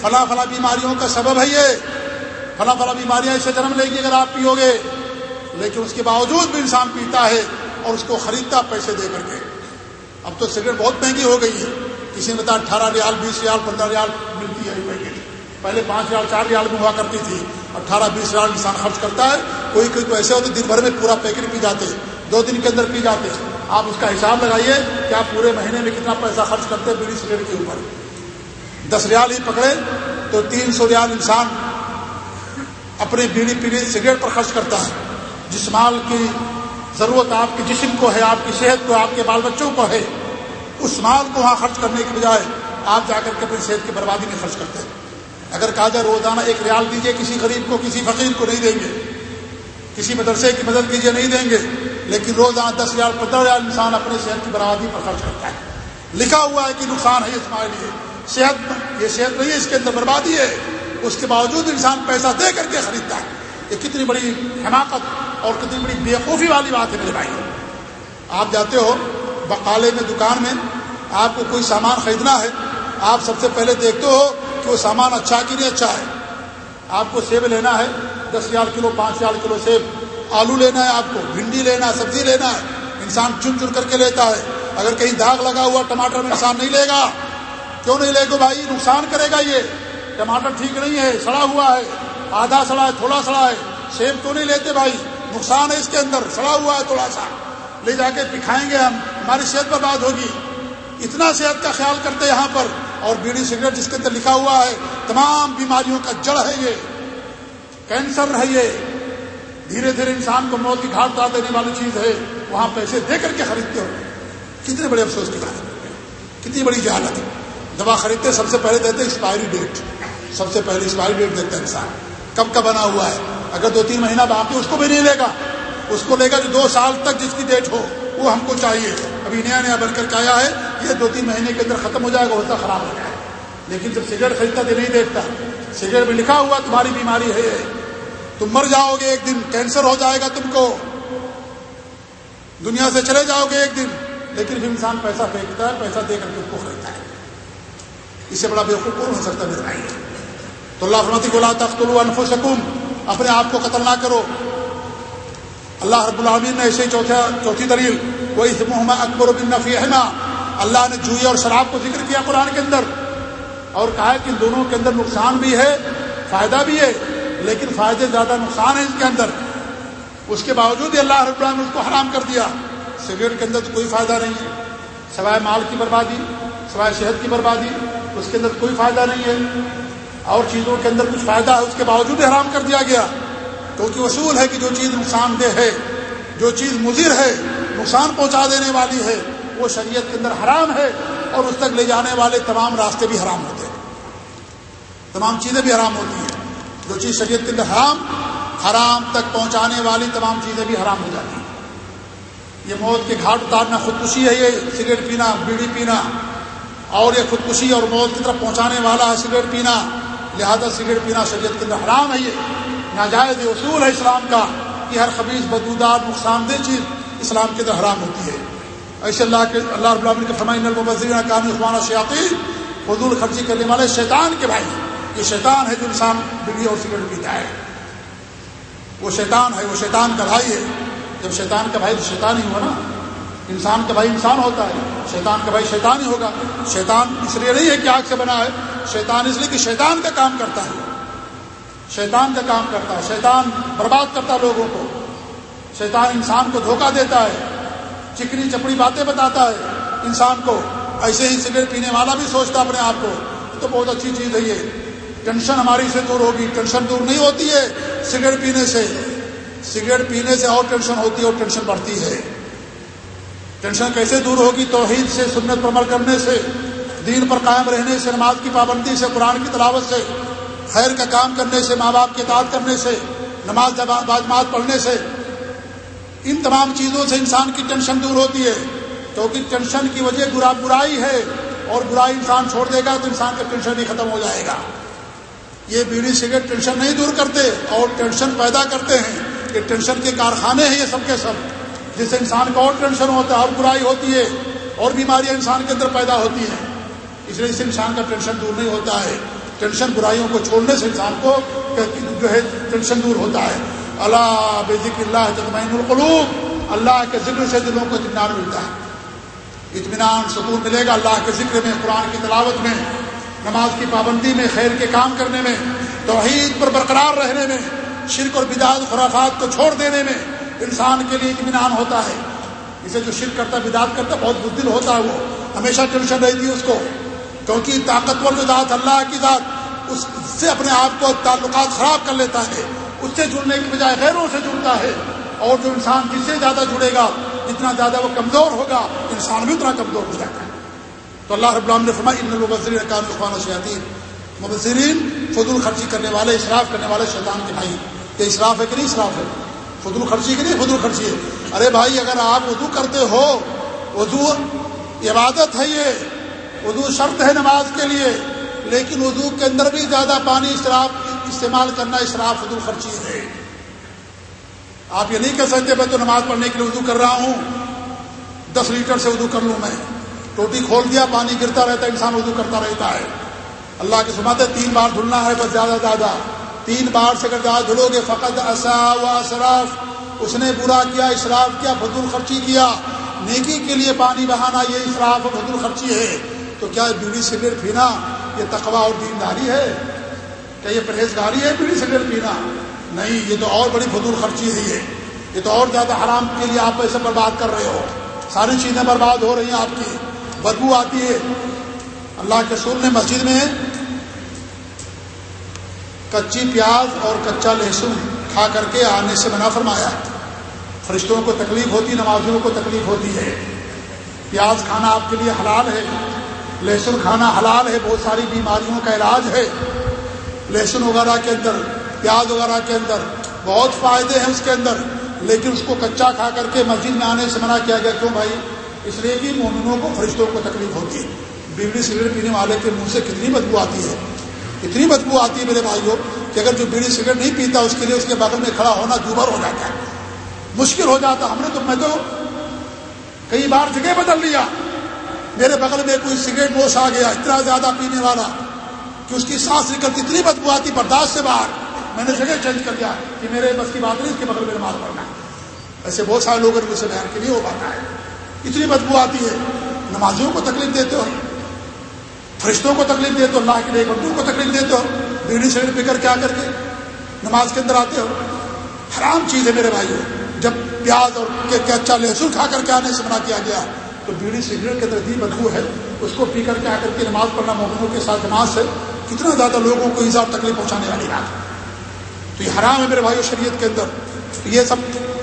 A: فلاں فلاں بیماریوں کا سبب ہے یہ۔ فلاں فلاں بیماریاں اسے جنم لے گی اگر آپ پیو گے۔ لیکن اس کے باوجود بھی انسان پیتا ہے اور اس کو خریدتا پیسے دے کر کے۔ اب تو سگریٹ بہت مہنگی ہو گئی ہے۔ کسی نے بتا اٹھارہ ریال، بیس ریال، پندرہ ریال ملتی ہے پیکٹ پہلے پانچ ریال، چار ریال میں ہوا کرتی تھی۔ اٹھارہ، بیس ریال انسان خرچ کرتا ہے۔ کوئی کوئی تو ایسے ہوتے دن بھر میں پورا پیکٹ پی جاتے دو دن کے اندر پی جاتے آپ اس کا حساب لگائیے کہ آپ پورے مہینے میں کتنا پیسہ خرچ کرتے ہیں بیڑی سگریٹ کے اوپر۔ دس ریال ہی پکڑے تو تین سو ریال انسان اپنے بیڑی پیڑی سگریٹ پر خرچ کرتا ہے۔ جس مال کی ضرورت آپ کے جسم کو ہے، آپ کی صحت کو، آپ کے بال بچوں کو ہے، اس مال کو وہاں خرچ کرنے کی بجائے آپ جا کر کے اپنی صحت کی بربادی میں خرچ کرتے ہیں۔ اگر کہا جائے روزانہ ایک ریال دیجیے کسی غریب کو، کسی فقیر کو نہیں دیں گے۔ کسی مدرسے کی مدد کیجیے نہیں دیں گے۔ لیکن روزانہ دس ریال پندرہ ریال انسان اپنے صحت کی بربادی پر خرچ کرتا ہے۔ لکھا ہوا ہے کہ نقصان ہے اس ہمارے لیے صحت، یہ صحت نہیں ہے، اس کے اندر بربادی ہے۔ اس کے باوجود انسان پیسہ دے کر کے خریدتا ہے۔ یہ کتنی بڑی حماقت اور کتنی بڑی بےخوفی والی بات ہے میرے بھائی۔ آپ جاتے ہو، بقالے میں، دکان میں آپ کو کوئی سامان خریدنا ہے، آپ سب سے پہلے دیکھتے ہو کہ وہ سامان اچھا کہ نہیں اچھا ہے۔ آپ کو سیب لینا ہے، دس ہزار کلو، پانچ ہزار کلو سیب۔ آلو لینا ہے آپ کو، بھنڈی لینا ہے، سبزی لینا ہے، انسان چن چن کر کے لیتا ہے۔ اگر کہیں داغ لگا ہوا ٹماٹر میں انسان نہیں لے گا، کیوں نہیں لے گا بھائی؟ نقصان کرے گا یہ۔ ٹماٹر ٹھیک نہیں ہے، سڑا ہوا ہے، آدھا سڑا ہے، تھوڑا سڑا ہے۔ سیب کیوں نہیں لیتے بھائی؟ نقصان ہے اس کے اندر، سڑا ہوا ہے تھوڑا سا۔ لے جا کے پکھائیں گے ہم، ہماری صحت برباد ہوگی۔ اتنا صحت کا خیال کرتے یہاں پر۔ اور بیڑی سگریٹ جس کے اندر لکھا ہوا ہے، تمام بیماریوں کا جڑ ہے یہ۔ کینسر ہے یہ۔ دھیرے دھیرے انسان کو موت کی گھاٹ اتار دینے والی چیز ہے، وہاں پیسے دے کر کے خریدتے ہو۔ کتنے بڑے افسوس کی بات ہے۔ کتنی بڑی جہالت ہے۔ دوا خریدتے سب سے پہلے دیتے ایکسپائری ڈیٹ سب سے پہلے ایکسپائری ڈیٹ دیتا ہے انسان۔ کب کا بنا ہوا ہے؟ اگر دو تین مہینہ باقی اس کو بھی نہیں لے گا۔ اس کو لے گا جو دو سال تک جس کی ڈیٹ ہو، وہ ہم کو چاہیے۔ ابھی نیا نیا بن کر کے آیا ہے، یہ دو تین مہینے کے اندر ختم ہو جائے گا، ہوتا خراب ہو جائے گا۔ لیکن جب سگریٹ خریدتا تو نہیں دیکھتا۔ سگریٹ میں لکھا ہوا، تمہاری بیماری ہے۔ تم مر جاؤ گے ایک دن کینسر ہو جائے گا تم کو۔ دنیا سے چلے جاؤ گے ایک دن۔ لیکن پھر انسان پیسہ پھینکتا ہے، پیسہ دے کر کے کو خریدتا ہے۔ اس سے بڑا بےقوف کون ہو سکتا ہے بھائی؟ تو اللہ فرمتی کو تخت الفسکم اپنے آپ کو قتل نہ کرو۔ اللہ رب العالمین نے ایسے چوتھا، چوتھی دلیل کوئی محمد اکبر بن نفی اللہ نے جوئی اور شراب کو ذکر کیا قرآن کے اندر۔ اور کہا کہ دونوں کے اندر نقصان بھی ہے، فائدہ بھی ہے۔ لیکن فائدے زیادہ نقصان ہے اس کے اندر۔ اس کے باوجود ہی اللہ رب العالمین اس کو حرام کر دیا۔ سگریٹ کے اندر تو کوئی فائدہ نہیں ہے۔ سوائے مال کی بربادی، سوائے صحت کی بربادی، اس کے اندر کوئی فائدہ نہیں ہے۔ اور چیزوں کے اندر کچھ فائدہ ہے اس کے باوجود حرام کر دیا گیا۔ کیونکہ اصول ہے کہ جو چیز نقصان دہ ہے، جو چیز مضر ہے، نقصان پہنچا دینے والی ہے، وہ شریعت کے اندر حرام ہے اور اس تک لے جانے والے تمام راستے بھی حرام ہوتے ہیں۔ تمام چیزیں بھی حرام ہوتی ہیں۔ جو چیز شریعت کے اندر حرام حرام تک پہنچانے والی تمام چیزیں بھی حرام ہو جاتی ہیں۔ یہ موت کے گھاٹ اتارنا خودکشی ہے، یہ سگریٹ پینا، بیڑی پینا، اور یہ خودکشی اور موت کی طرف پہنچانے والا ہے سگریٹ پینا، لہذا سگریٹ پینا شریعت کے اندر حرام ہے۔ یہ ناجائز اصول ہے اسلام کا کہ ہر خبیص بدودار نقصان دہ چیز اسلام کے اندر حرام ہوتی ہے۔ ایسے اللہ کے، اللہ رب العالمین کے فرمائی المبذرین کام اخوان شیاتی فضول خرچی کرنے والے شیطان کے بھائی یہ شیطان ہے جو انسان بیڑی اور سگریٹ پیتا ہے۔ وہ شیطان ہے، وہ شیطان کا بھائی ہے۔ جب شیطان کا بھائی تو شیطان ہی ہوا نا۔ انسان کا بھائی انسان ہوتا ہے۔ شیطان کا بھائی شیطان ہی ہوگا۔ شیطان اس لیے نہیں ہے کہ آگ سے بنا ہے۔ شیطان اس لیے کہ شیطان کا کام کرتا ہے۔ شیطان کا کام کرتا ہے۔ شیطان برباد کرتا ہے لوگوں کو۔ شیطان انسان کو دھوکہ دیتا ہے۔ چکنی چپڑی باتیں بتاتا ہے۔ انسان کو ایسے ہی سگریٹ پینے والا بھی سوچتا اپنے آپ کو۔ تو بہت اچھی چیز ہے یہ۔ ٹینشن ہماری سے دور ہوگی، ٹینشن دور نہیں ہوتی ہے، سگریٹ پینے سے۔ سگریٹ پینے سے اور ٹینشن ہوتی ہے اور ٹینشن بڑھتی ہے۔ ٹینشن کیسے دور ہوگی؟ توحید سے، سنت پر عمل کرنے سے، دین پر قائم رہنے سے، نماز کی پابندی سے، قرآن کی تلاوت سے، خیر کا کام کرنے سے، ماں باپ کے اطاعت کرنے سے، نماز باجماعت پڑھنے سے۔ ان تمام چیزوں سے انسان کی ٹینشن دور ہوتی ہے۔ کیونکہ ٹینشن کی وجہ برا برائی ہے اور برائی انسان چھوڑ دے گا تو انسان کا ٹینشن ہی ختم ہو جائے گا۔ یہ بیڑی سگریٹ ٹینشن نہیں دور کرتے اور ٹینشن پیدا کرتے ہیں کہ ٹینشن کے کارخانے ہیں یہ سب کے سب۔ جس سے انسان کو اور ٹینشن ہوتا ہے، اور برائی ہوتی ہے، اور بیماریاں انسان کے اندر پیدا ہوتی ہیں۔ اس لیے اس انسان کا ٹینشن دور نہیں ہوتا ہے۔ ٹینشن برائیوں کو چھوڑنے سے انسان کو جو ہے، ٹینشن دور ہوتا ہے۔ اللہ بے ذکر اللہ جمعین القلوب۔ اللہ کے ذکر سے دلوں کو اطمینان ملتا ہے۔ اطمینان، سکون ملے گا اللہ کے ذکر میں، قرآن کی تلاوت میں۔ نماز کی پابندی میں، خیر کے کام کرنے میں، توحید پر برقرار رہنے میں، شرک اور بدعت، خرافات کو چھوڑ دینے میں انسان کے لیے اطمینان ہوتا ہے۔ اسے جو شرک کرتا ہے بدعت کرتا ہے بہت بدل ہوتا ہے وہ۔ ہمیشہ ٹینشن رہتی ہے اس کو۔ کیونکہ طاقتور جو ذات، اللہ کی ذات، اس سے اپنے آپ کو تعلقات خراب کر لیتا ہے۔ اس سے جڑنے کی بجائے غیروں سے جڑتا ہے۔ اور جو انسان جس سے زیادہ جڑے گا، جتنا زیادہ وہ کمزور ہوگا، انسان بھی اتنا کمزور ہو جاتا ہے۔ تو اللہ رب العالمین نے فرمایا ان مبصرین کان القان شیاطین مبصرین فضول خرچی کرنے والے، اشراف کرنے والے شیطان کے بھائی۔ یہ اشراف ہے کہ نہیں اشراف ہے؟ فضول خرچی کے نہیں فضول خرچی ہے؟ ارے بھائی، اگر آپ وضو کرتے ہو، وضو عبادت ہے یہ، وضو شرط ہے نماز کے لیے، لیکن وضو کے اندر بھی زیادہ پانی اشراف استعمال کرنا اشراف فضول خرچی ہے۔ آپ یہ نہیں کہہ سکتے، میں تو نماز پڑھنے کے لیے وضو کر رہا ہوں، دس لیٹر سے وضو کر لوں میں۔ ٹوٹی کھول دیا، پانی گرتا رہتا ہے انسان وضو کرتا رہتا ہے۔ اللہ کی سماعت تین بار دھلنا ہے، بس زیادہ زیادہ۔ تین بار سے اگر زیادہ دھلو گے، فقط اصا و اشراف اس نے برا کیا اشراف کیا فضول خرچی کیا۔ نیکی کے لیے پانی بہانا، یہ اشراف اور فضول خرچی ہے۔ تو کیا بیڑی سگریٹ پینا، یہ تقوا اور دینداری ہے؟ کیا یہ پرہیزگاری ہے بیڑی سگریٹ پینا؟ نہیں، یہ تو اور بڑی فضول خرچی ہے یہ۔ یہ تو اور زیادہ حرام کے لیے آپ ایسے برباد کر رہے ہو۔ ساری چیزیں برباد ہو رہی ہیں آپ کی۔ بدبو آتی ہے۔ اللہ کے سور نے مسجد میں کچی پیاز اور کچا لہسن کھا کر کے آنے سے منع فرمایا۔ فرشتوں کو تکلیف ہوتی، نمازیوں کو تکلیف ہوتی ہے۔ پیاز کھانا آپ کے لیے حلال ہے، لہسن کھانا حلال ہے، بہت ساری بیماریوں کا علاج ہے۔ لہسن وغیرہ کے اندر، پیاز وغیرہ کے اندر بہت فائدے ہیں اس کے اندر، لیکن اس کو کچا کھا کر کے مسجد میں آنے سے منع کیا گیا۔ کیوں بھائی؟ اس لیے کہ مومنوں کو فرشتوں کو تکلیف ہوتی ہے۔ بیڑی سگریٹ پینے والے کے منہ سے کتنی بدبو آتی ہے۔ اتنی بدبو آتی ہے میرے بھائیوں کہ اگر جو بیڑی سگریٹ نہیں پیتا اس کے لیے اس کے بغل میں کھڑا ہونا دوبر ہو جاتا ہے۔ مشکل ہو جاتا ہم نے تو میں تو کئی بار جگہ بدل لیا۔ میرے بغل میں کوئی سگریٹ نوش آ گیا، اتنا زیادہ پینے والا کہ اس کی سانس نکلتی، اتنی بدبو آتی برداشت سے باہر۔ میں نے جگہ چینج کر دیا کہ میرے بس کی بات نہیں اس کے بغل میں نماز پڑھنا ایسے بہت سارے لوگ مجھ سے بیان کے نہیں ہو پاتا ہے۔ اتنی بدبو آتی ہے، نمازیوں کو تکلیف دیتے ہو، فرشتوں کو تکلیف دیتے ہو، اللہ کے لیے بندوں کو تکلیف دیتے ہو، بیڑی سگریٹ پی کر کے آ کر کے نماز کے اندر آتے ہو۔ حرام چیز ہے میرے بھائی جب پیاز اور اچھا لہسن کھا کر کے آنے سے منع کیا گیا، تو بیڑی سگریٹ کے اندر اتنی بدبو ہے، اس کو پی کر کے آ کر کے نماز پڑھنا مومنوں کے ساتھ جماعت سے کتنا زیادہ لوگوں کو ایزا تکلیف پہنچانے والی بات تو یہ حرام ہے میرے بھائی شریعت کے اندر۔ یہ سب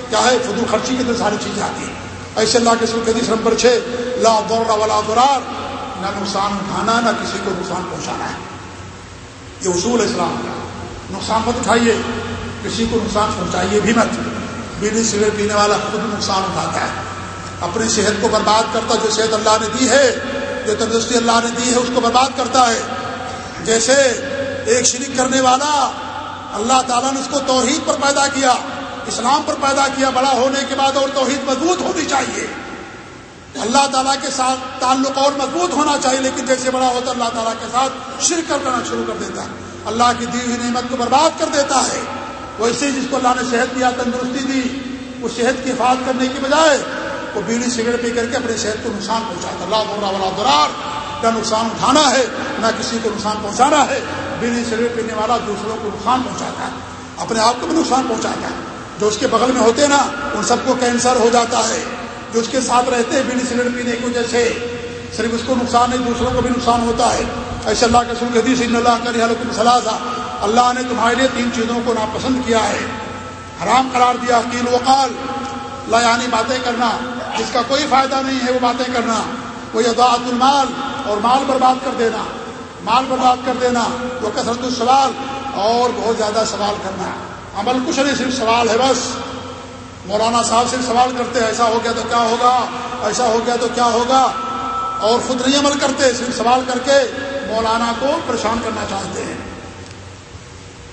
A: کیا ہے، فضول خرچی کے اندر ساری چیزیں آتی ہیں۔ ایسے اللہ کے سلک حدیث نمبر چھ، لا دور ولا درار نہ نقصان اٹھانا، نہ کسی کو نقصان پہنچانا ہے۔ یہ اصول اسلام کا۔ نقصان مت اٹھائیے، کسی کو نقصان پہنچائیے بھی مت۔ بیڑی سگریٹ پینے والا خود نقصان اٹھاتا ہے۔ اپنی صحت کو برباد کرتا جو صحت اللہ نے دی ہے، جو تندرستی اللہ نے دی ہے، اس کو برباد کرتا ہے۔ جیسے ایک شریک کرنے والا، اللہ تعالیٰ نے اس کو توحید پر پیدا کیا۔ اسلام پر پیدا کیا، بڑا ہونے کے بعد اور توحید مضبوط ہونی چاہیے۔ اللہ تعالیٰ کے ساتھ تعلق اور مضبوط ہونا چاہیے، لیکن جیسے بڑا ہوتا اللہ تعالیٰ کے ساتھ شرک کرنا شروع کر دیتا ہے۔ اللہ کی دی ہوئی نعمت کو برباد کر دیتا ہے۔ ویسے جس کو اللہ نے صحت دیا تندرستی دی وہ صحت کی حفاظت کرنے کی بجائے وہ بیڑی سگریٹ پی کر کے اپنی صحت کو نقصان پہنچاتا اللہ برا والا درار کا نقصان اٹھانا ہے، نہ کسی کو نقصان پہنچانا ہے۔ بیڑی سگریٹ پینے والا دوسروں کو نقصان پہنچاتا ہے، اپنے آپ کو بھی نقصان پہنچاتا ہے۔ جو اس کے بغل میں ہوتے ہیں نا، ان سب کو کینسر ہو جاتا ہے۔ جو اس کے ساتھ رہتے ہیں بیڑی سگریٹ پینے کی وجہ سے۔ صرف اس کو نقصان نہیں، دوسروں کو بھی نقصان ہوتا ہے۔ ایسے اللہ کے سر حدیث اللہ کر حلق صلاح اللہ نے تمہارے لیے تین چیزوں کو ناپسند کیا ہے۔ حرام قرار دیا، قیل وقال لا یعنی باتیں کرنا۔ جس کا کوئی فائدہ نہیں ہے، وہ باتیں کرنا۔ کوئی اضاعت المال، اور مال برباد کر دینا۔ مال برباد کر دینا۔ وہ کثرت السوال، اور بہت زیادہ سوال کرنا۔ عمل کچھ نہیں، صرف سوال ہے بس۔ مولانا صاحب صرف سوال کرتے ایسا ہو گیا تو کیا ہوگا؟ ایسا ہو گیا تو کیا ہوگا؟ اور خود نہیں عمل کرتے، صرف سوال کر کے مولانا کو پریشان کرنا چاہتے ہیں۔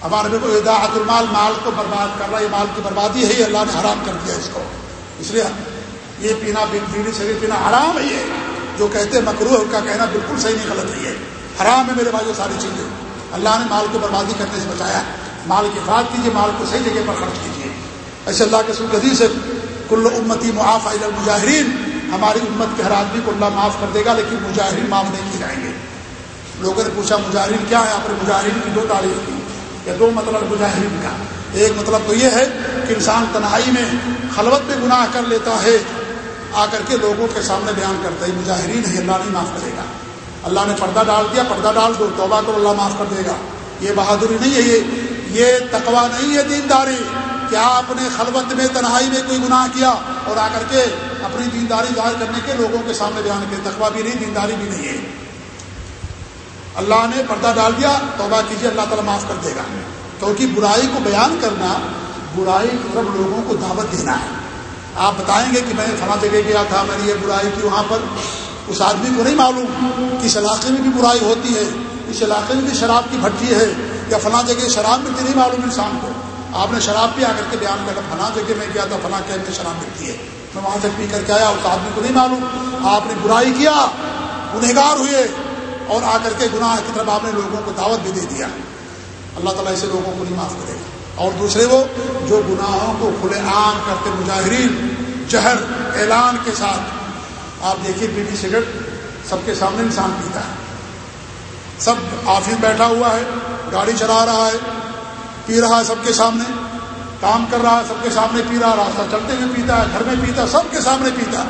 A: ہمارے کو اداحت المال، مال کو برباد کر رہا ہے مال کی بربادی ہے، یہ اللہ نے حرام کر دیا اس کو۔ اس لیے یہ پینا بیڑی شریف پینا حرام ہے یہ۔ جو کہتے ہیں مکرو کا کہنا بالکل صحیح نہیں، غلط نہیں ہے۔ حرام ہے میرے بھائی وہ ساری چیزیں۔ اللہ نے مال کو بربادی کرنے سے بچایا۔ مال کی حفاظت کیجیے مال کو صحیح جگہ پر خرچ کیجیے ایسے اللہ کے سلقی سے کل امتی معاف المجاہرین، ہماری امت کے ہر آدمی کو اللہ معاف کر دے گا، لیکن مجاہرین معاف نہیں کیے جائیں گے۔ لوگوں نے پوچھا، مجاہرین کیا ہے آپ نے مجاہرین کی دو تعریف کی۔ یا دو مطلب مجاہرین کا۔ ایک مطلب تو یہ ہے کہ انسان تنہائی میں، خلوت میں گناہ کر لیتا ہے، آ کر کے لوگوں کے سامنے بیان کرتا ہے مظاہرین ہے اللہ نہیں معاف کرے گا۔ اللہ نے پردہ ڈال دیا، پردہ ڈال دو، توبہ کرو، اللہ معاف کر دے گا۔ یہ بہادری نہیں ہے، یہ یہ تقوا نہیں ہے دینداری کیا آپ نے خلوت میں، تنہائی میں کوئی گناہ کیا اور آ کر کے اپنی دینداری ظاہر کرنے کے لوگوں کے سامنے بیان کیا۔ تقوا بھی نہیں، دینداری بھی نہیں ہے۔ اللہ نے پردہ ڈال دیا، توبہ کیجیے، اللہ تعالیٰ معاف کر دے گا۔ کیونکہ برائی کو بیان کرنا، برائی کی طرف لوگوں کو دعوت دینا ہے۔ آپ بتائیں گے کہ میں فلاں جگہ گیا تھا، میں نے یہ برائی کی وہاں پر۔ اس آدمی کو نہیں معلوم کہ اس علاقے میں بھی برائی ہوتی ہے، اس علاقے میں بھی شراب کی بھٹی ہے۔ یا فلاں جگہ شراب ملتی نہیں معلوم انسان کو؟ آپ نے شراب پی آ کر کے بیان کر فلاں جگہ میں گیا تھا، فلاں کیمپ میں شراب ملتی ہے۔ میں وہاں سے پی کر کے آیا اس آدمی کو نہیں معلوم۔ آپ نے برائی کیا، گنہگار ہوئے۔ اور آ کر کے گناہ کی طرف آپ نے لوگوں کو دعوت بھی دے دیا۔ اللہ تعالیٰ ایسے لوگوں کو نہیں معاف کرے گا۔ اور دوسرے وہ، جو گناہوں کو کھلے عام کرتے مظاہرین جہر، اعلان کے ساتھ۔ آپ دیکھیے بیڑی سگریٹ سب کے سامنے انسان پیتا ہے۔ سب آفس بیٹھا ہوا ہے۔ گاڑی چلا رہا ہے، پی رہا ہے سب کے سامنے، کام کر رہا ہے، سب کے سامنے پی رہا ہے، راستہ چلتے ہوئے پیتا ہے، گھر میں پیتا سب کے سامنے پیتا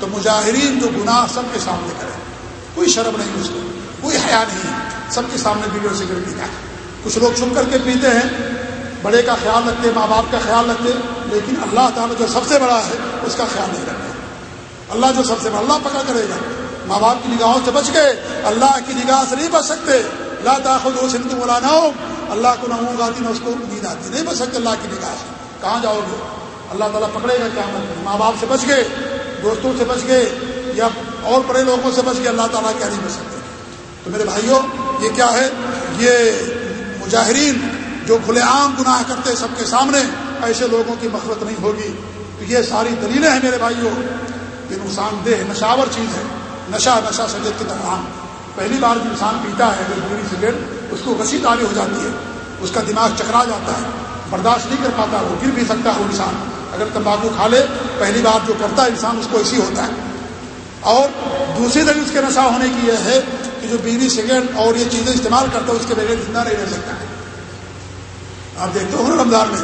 A: تو مظاہرین جو گناہ سب کے سامنے کرے کوئی شرم نہیں اس کو، کوئی حیا نہیں ہے سب کے سامنے بیڑی اور سگریٹ پیتا ہے۔ کچھ لوگ چھپ کر کے پیتے ہیں، بڑے کا خیال رکھتے، ماں باپ کا خیال رکھتے، لیکن اللہ تعالیٰ جو سب سے بڑا ہے، اس کا خیال نہیں رکھتے۔ اللہ جو سب سے بڑا، اللہ پکڑ کرے گا۔ ماں باپ کی نگاہوں سے بچ گئے اللہ کی نگاہ سے نہیں بچ سکتے۔ اللہ تاخذ و سند مولانا ہو۔ اللہ کو نہ آتی نہ اس کو نیند آتی۔ نہیں بچ سکتے، اللہ کی نگاہ سے۔ کہاں جاؤ گے؟ اللہ تعالیٰ پکڑے گا کیا ماں باپ سے بچ گئے، دوستوں سے بچ گئے، یا اور بڑے لوگوں سے بچ گئے، اللہ تعالیٰ کیا نہیں بچ سکتے۔ تو میرے بھائیوں، یہ کیا ہے؟ یہ مظاہرین جو کھلے عام گناہ کرتے سب کے سامنے، ایسے لوگوں کی مفرت نہیں ہوگی۔ تو یہ ساری دلیلیں ہیں میرے بھائیوں، یہ نقصان دہ، نشاور چیز ہے۔ نشہ نشہ سجد کے دوران پہلی بار جو انسان پیتا ہے اگر پوری سگریٹ اس کو وسیع تاری ہو جاتی ہے۔ اس کا دماغ چکرا جاتا ہے۔ برداشت نہیں کر پاتا، وہ گر بھی سکتا ہے وہ انسان۔ اگر تمباکو کھا لے، پہلی بار جو کرتا ہے انسان، اس کو ایسی ہوتا ہے۔ اور دوسری دن اس کے نشہ ہونے کی یہ ہے کہ جو بیڑی سگریٹ اور یہ چیزیں استعمال کرتا ہے، اس کے بغیر زندہ نہیں رہ سکتا۔ ہے آپ دیکھتے ہو نا رمضان میں۔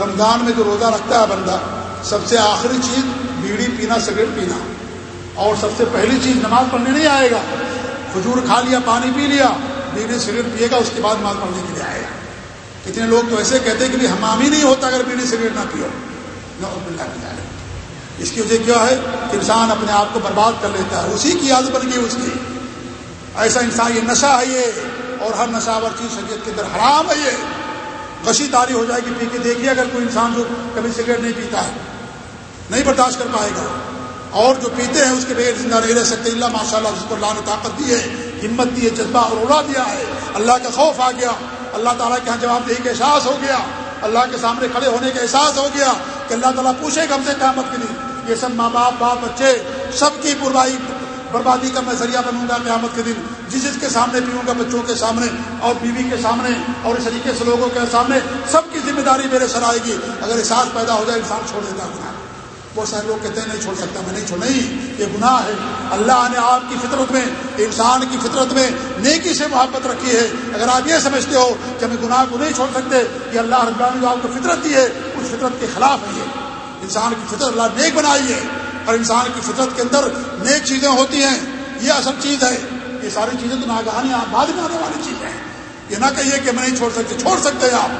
A: رمضان میں جو روزہ رکھتا ہے بندہ، سب سے آخری چیز بیڑی پینا، سگریٹ پینا۔ اور سب سے پہلی چیز نماز پڑھنے نہیں آئے گا۔ کھجور کھا لیا، پانی پی لیا بیڑی سگریٹ پیے گا، اس کے بعد نماز پڑھنے کے لیے آئے۔ گا کتنے لوگ تو ایسے کہتے ہیں کہ ہمام ہی نہیں ہوتا اگر بیڑی سگریٹ نہ پیو۔ نہ اس کی وجہ کیا ہے کہ انسان اپنے آپ کو برباد کر لیتا ہے، اسی کی عادت بن گئی اس کی۔ ایسا انسان، یہ نشہ ہے یہ، اور ہر نشاور چیز شریعت کے اندر حرام ہے یہ۔ غشی تاری ہو جائے گی، پی کے دیکھیے اگر کوئی انسان جو کبھی سگریٹ نہیں پیتا ہے، نہیں برداشت کر پائے گا۔ اور جو پیتے ہیں اس کے بغیر زندہ نہیں رہ سکتے۔ اللہ ماشاء اللہ جس کو اللہ نے طاقت دی ہے، ہمت دی ہے، جذبہ اور اڑا دیا ہے۔ اللہ کا خوف آ گیا۔ اللہ تعالیٰ کے یہاں جواب دہی کا احساس ہو گیا۔ اللہ کے سامنے کھڑے ہونے کا احساس ہو گیا کہ اللہ تعالیٰ پوچھے گا ہم سے قیامت کے لیے یہ سب ماں باپ باپ بچے، سب کی بربائی بربادی کا میں ذریعہ بنوں گا قیامت کے دن۔ جس جس کے سامنے پیوں گا بچوں کے سامنے اور بیوی کے سامنے اور اس طریقے سے لوگوں کے سامنے سب کی ذمہ داری میرے سر آئے گی۔ اگر احساس پیدا ہو جائے انسان چھوڑ دیتا گناہ بہت سارے لوگ کہتے ہیں، نہیں چھوڑ سکتا میں، نہیں چھوڑ، نہیں، یہ گناہ ہے۔ اللہ نے آپ کی فطرت میں، انسان کی فطرت میں نیکی سے محبت رکھی ہے۔ اگر آپ یہ سمجھتے ہو کہ ہمیں گناہ کو نہیں چھوڑ سکتے کہ اللہ رب جو آپ کو فطرت دی ہے، اس فطرت کے خلاف ہے یہ۔ انسان کی فطرت اللہ نیک بنائی ہے، اور انسان کی فطرت کے اندر نیک چیزیں ہوتی ہیں۔ یہ اصل چیز ہے۔ یہ ساری چیزیں تو ناگہانی بعد میں آنے والی چیزیں ہیں۔ یہ نہ کہیے کہ میں نہیں چھوڑ سکتے چھوڑ سکتے آپ۔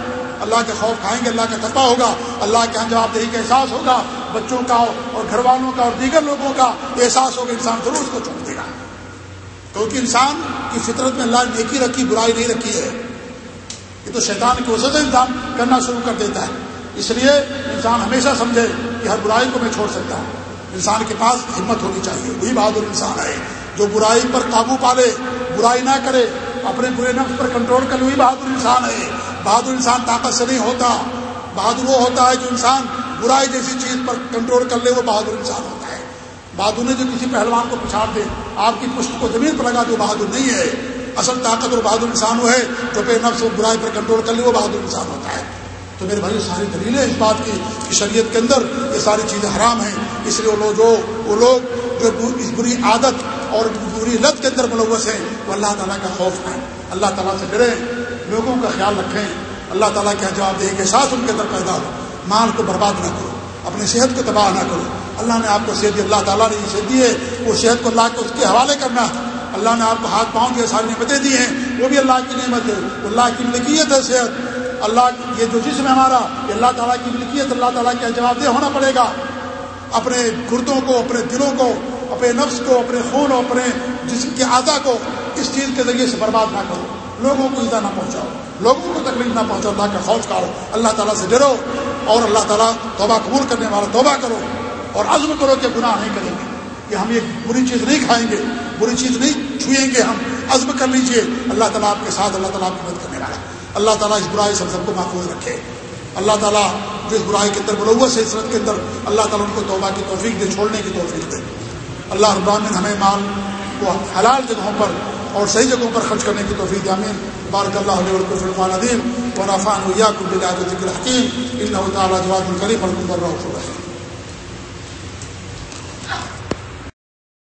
A: اللہ کے خوف کھائیں گے، اللہ کا تقبہ ہوگا۔ اللہ کے ہاں جواب دہی کا احساس ہوگا۔ بچوں کا اور گھر والوں کا اور دیگر لوگوں کا احساس ہوگا انسان ضرور اس کو چھوڑ دے گا۔ کیونکہ انسان کی فطرت میں اللہ نیکی رکھی، برائی نہیں رکھی ہے۔ یہ تو شیطان کی وجہ سے انسان کرنا شروع کر دیتا ہے۔ اس لیے انسان ہمیشہ سمجھے کہ ہر برائی کو میں چھوڑ سکتا ہوں۔ انسان کے پاس ہمت ہونی چاہیے۔ وہی بہادر انسان ہے جو برائی پر قابو پالے، برائی نہ کرے، اپنے برے نفس پر کنٹرول کرے، وہی بہادر انسان ہے۔ بہادر انسان طاقت سے نہیں ہوتا۔ بہادر وہ ہوتا ہے جو انسان برائی جیسی چیز پر کنٹرول کر لے، وہ بہادر انسان ہوتا ہے۔ بہادر نے جو کسی پہلوان کو پچھاڑ دے، آپ کی پشت کو زمین پر لگا دے، وہ بہادر نہیں ہے۔ اصل طاقت اور بہادر انسان وہ ہے جو بے نفس اور برائی پر کنٹرول کر لے، وہ بہادر انسان ہوتا ہے۔ تو میرے بھائی ساری دلیلیں اس بات کی کہ شریعت کے اندر یہ ساری چیزیں حرام ہیں۔ اس لیے وہ لوگ جو، وہ لوگ جو اس بری عادت اور بری لت کے اندر ملوث ہیں، وہ اللہ تعالیٰ کا خوف ہے۔ اللہ تعالیٰ سے ڈریں، لوگوں کا خیال رکھیں۔ اللہ تعالیٰ کے ہاں جواب دے کے ساتھ ان کے اندر پیدا ہو۔ مال کو برباد نہ کرو، اپنی صحت کو تباہ نہ کرو۔ اللہ نے آپ کو صحت دی، اللہ تعالیٰ نے صحت دی ہے۔ وہ صحت کو اللہ کو اس کے حوالے کرنا ہے۔ اللہ نے آپ کو ہاتھ پاؤں کی ساری نعمتیں دی ہیں، وہ بھی اللہ کی نعمت ہے۔ اللہ کی ملکیت ہے صحت۔ اللہ یہ جو جسم ہے ہمارا، یہ اللہ تعالیٰ کی ملکیت، اللہ تعالیٰ کا جواب دہ ہونا پڑے گا۔ اپنے گردوں کو، اپنے دلوں کو، اپنے نفس کو، اپنے خون اور اپنے جسم کے اعضا کو اس چیز کے ذریعے سے برباد نہ کرو۔ لوگوں کو ایزا نہ پہنچاؤ۔ لوگوں کو تکلیف نہ پہنچاؤ اللہ کا خوف کرو اللہ تعالیٰ سے ڈرو اور اللہ تعالیٰ توبہ قبول کرنے والا توبہ کرو اور عزم کرو کہ گناہ نہیں کریں گے۔ کہ ہم یہ بری چیز نہیں کھائیں گے، بری چیز نہیں چھوئیں گے ہم۔ عزم کر لیجیے۔ اللہ تعالیٰ آپ کے ساتھ، اللہ تعالیٰ آپ کی مدد کرنے والا۔ اللہ تعالیٰ اس برائی سے سب کو محفوظ رکھے۔ اللہ تعالیٰ جو اس برائی کے اندر ملوث ہے عصرت کے اندر اللہ تعالیٰ ان کو توبہ کی توفیق دے، چھوڑنے کی توفیق دے۔ اللہ ابراہین ہمیں مال کو حلال جگہوں پر اور صحیح جگہوں پر خرچ کرنے کی توفیق امین بارک اللہ علیہ فرقان عدیم و رفان ہویا کب ذکر الحکیم ان تعالیٰ جواد الکریم الکم